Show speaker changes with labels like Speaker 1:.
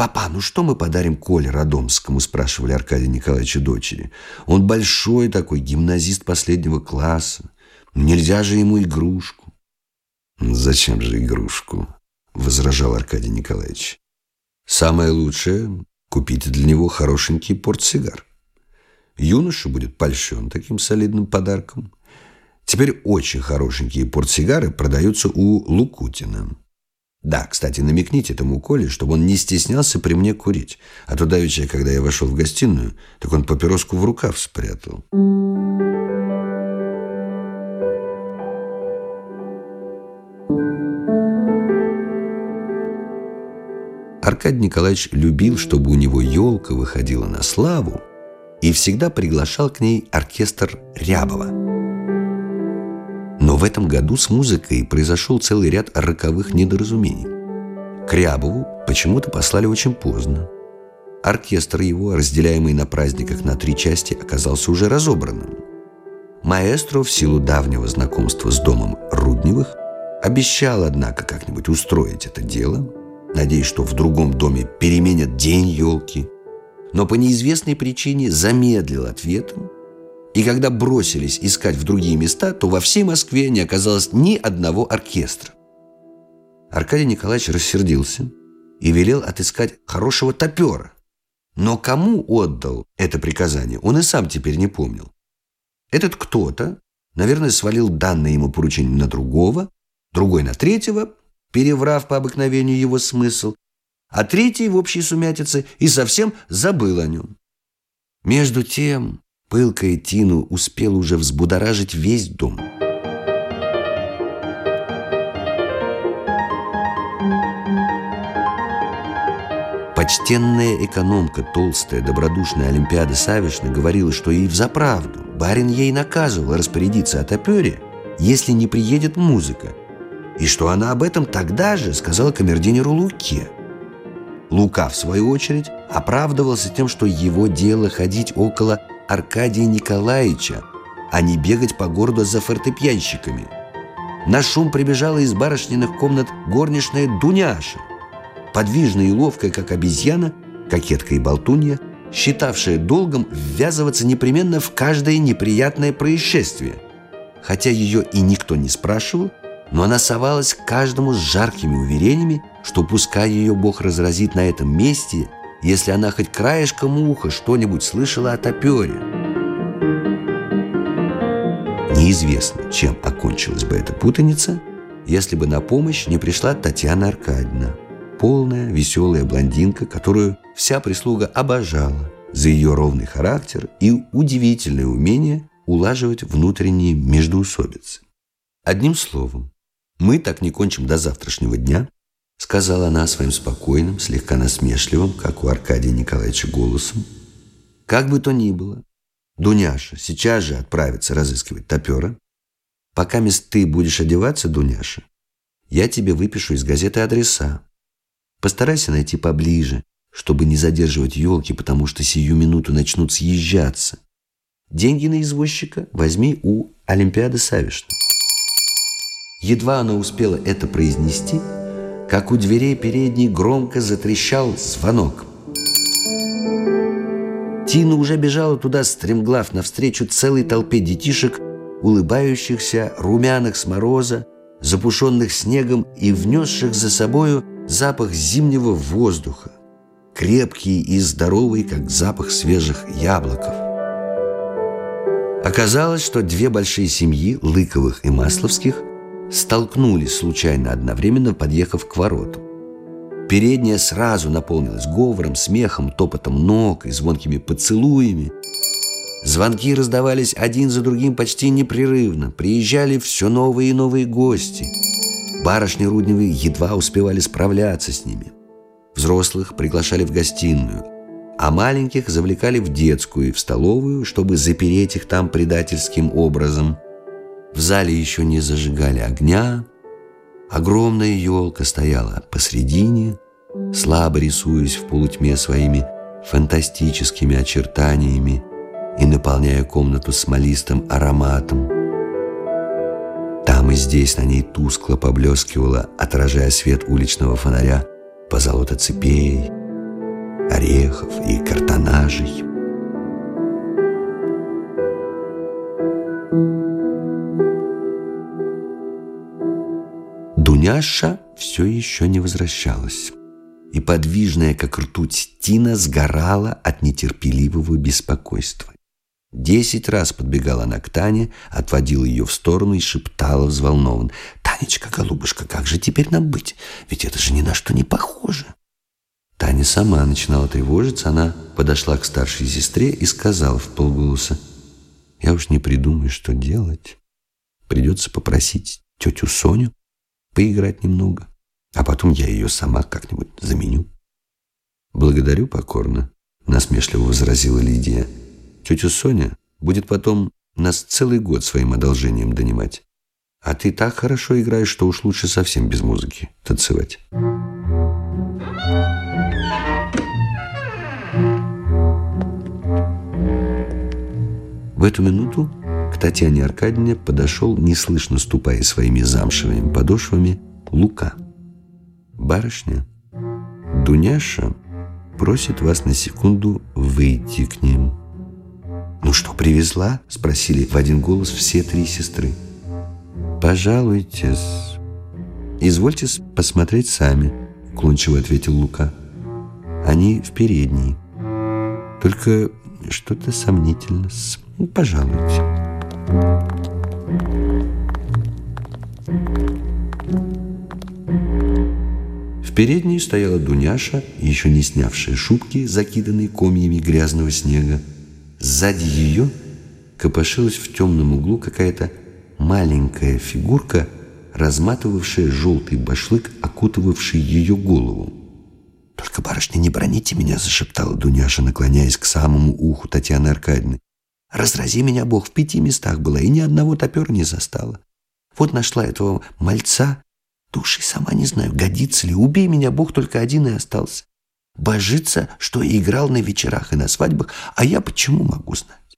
Speaker 1: «Папа, ну что мы подарим Коле Родомскому?» спрашивали Аркадия Николаевича дочери. «Он большой такой, гимназист последнего класса. Нельзя же ему игрушку». «Зачем же игрушку?» возражал Аркадий Николаевич. «Самое лучшее — купите для него хорошенький портсигар. Юноша будет польщен таким солидным подарком. Теперь очень хорошенькие портсигары продаются у Лукутина». Да, кстати, намекните этому Коле, чтобы он не стеснялся при мне курить. А то давеча, когда я вошел в гостиную, так он папироску в рукав спрятал. Аркадий Николаевич любил, чтобы у него елка выходила на славу, и всегда приглашал к ней оркестр Рябова. В этом году с музыкой произошел целый ряд роковых недоразумений. К Рябову почему-то послали очень поздно. Оркестр его, разделяемый на праздниках на три части, оказался уже разобранным. Маэстро, в силу давнего знакомства с домом Рудневых, обещал, однако, как-нибудь устроить это дело, надеясь, что в другом доме переменят день елки, но по неизвестной причине замедлил ответом и когда бросились искать в другие места, то во всей Москве не оказалось ни одного оркестра. Аркадий Николаевич рассердился и велел отыскать хорошего топера. Но кому отдал это приказание, он и сам теперь не помнил. Этот кто-то, наверное, свалил данное ему поручение на другого, другой на третьего, переврав по обыкновению его смысл, а третий в общей сумятице и совсем забыл о нем. Между тем, Пылкая Тину успел уже взбудоражить весь дом. Почтенная экономка, толстая, добродушная Олимпиада Савишна говорила, что и взаправду барин ей наказывал распорядиться о топере, если не приедет музыка, и что она об этом тогда же сказала камердинеру Луке. Лука, в свою очередь, оправдывался тем, что его дело ходить около Аркадия Николаевича, а не бегать по городу за фортепьянщиками. На шум прибежала из барышниных комнат горничная Дуняша, подвижная и ловкая, как обезьяна, кокетка и болтунья, считавшая долгом ввязываться непременно в каждое неприятное происшествие. Хотя ее и никто не спрашивал, но она совалась к каждому с жаркими уверениями, что пускай ее Бог разразит на этом месте – если она хоть краешком уха что-нибудь слышала о топере. Неизвестно, чем окончилась бы эта путаница, если бы на помощь не пришла Татьяна Аркадьевна, полная, веселая блондинка, которую вся прислуга обожала за ее ровный характер и удивительное умение улаживать внутренние междоусобицы. Одним словом, мы так не кончим до завтрашнего дня – сказала она своим спокойным, слегка насмешливым, как у Аркадия Николаевича, голосом. «Как бы то ни было, Дуняша сейчас же отправится разыскивать топера. Пока мест ты будешь одеваться, Дуняша, я тебе выпишу из газеты адреса. Постарайся найти поближе, чтобы не задерживать елки, потому что сию минуту начнут съезжаться. Деньги на извозчика возьми у Олимпиады Савишна». Едва она успела это произнести – как у дверей передней громко затрещал звонок. Тина уже бежала туда, стремглав навстречу целой толпе детишек, улыбающихся, румяных с мороза, запушенных снегом и внесших за собою запах зимнего воздуха, крепкий и здоровый, как запах свежих яблоков. Оказалось, что две большие семьи, Лыковых и Масловских, столкнулись случайно одновременно, подъехав к воротам. Передняя сразу наполнилась говором, смехом, топотом ног и звонкими поцелуями. Звонки раздавались один за другим почти непрерывно. Приезжали все новые и новые гости. Барышни Рудневы едва успевали справляться с ними. Взрослых приглашали в гостиную, а маленьких завлекали в детскую и в столовую, чтобы запереть их там предательским образом – в зале еще не зажигали огня. Огромная елка стояла посредине, слабо рисуясь в полутьме своими фантастическими очертаниями и наполняя комнату смолистым ароматом. Там и здесь на ней тускло поблескивала, отражая свет уличного фонаря, позолота цепей, орехов и картонажей. Дуняша все еще не возвращалась и подвижная, как ртуть, Тина сгорала от нетерпеливого беспокойства. Десять раз подбегала она к Тане, отводила ее в сторону и шептала взволнованно. «Танечка, голубушка, как же теперь нам быть? Ведь это же ни на что не похоже!» Таня сама начинала тревожиться. Она подошла к старшей сестре и сказала в полголоса. «Я уж не придумаю, что делать. Придется попросить тетю Соню поиграть немного. А потом я ее сама как-нибудь заменю. Благодарю покорно, насмешливо возразила Лидия. Тетя Соня будет потом нас целый год своим одолжением донимать. А ты так хорошо играешь, что уж лучше совсем без музыки танцевать. В эту минуту к Татьяне Аркадьевне подошел, неслышно ступая своими замшевыми подошвами, Лука. «Барышня, Дуняша просит вас на секунду выйти к ним». «Ну что, привезла?» – спросили в один голос все три сестры. «Пожалуйтесь. Извольте посмотреть сами», – уклончиво ответил Лука. «Они в передней. Только что-то сомнительно. Пожалуйте». В передней стояла Дуняша, еще не снявшая шубки, закиданные комьями грязного снега. Сзади ее копошилась в темном углу какая-то маленькая фигурка, разматывавшая желтый башлык, окутывавший ее голову. «Только, барышня, не броните меня!» — зашептала Дуняша, наклоняясь к самому уху Татьяны Аркадьевны. «Разрази меня, Бог, в пяти местах была и ни одного топера не застала. Вот нашла этого мальца, Души сама не знаю, годится ли. Убей меня, Бог только один и остался. Божится, что играл на вечерах и на свадьбах, а я почему могу знать?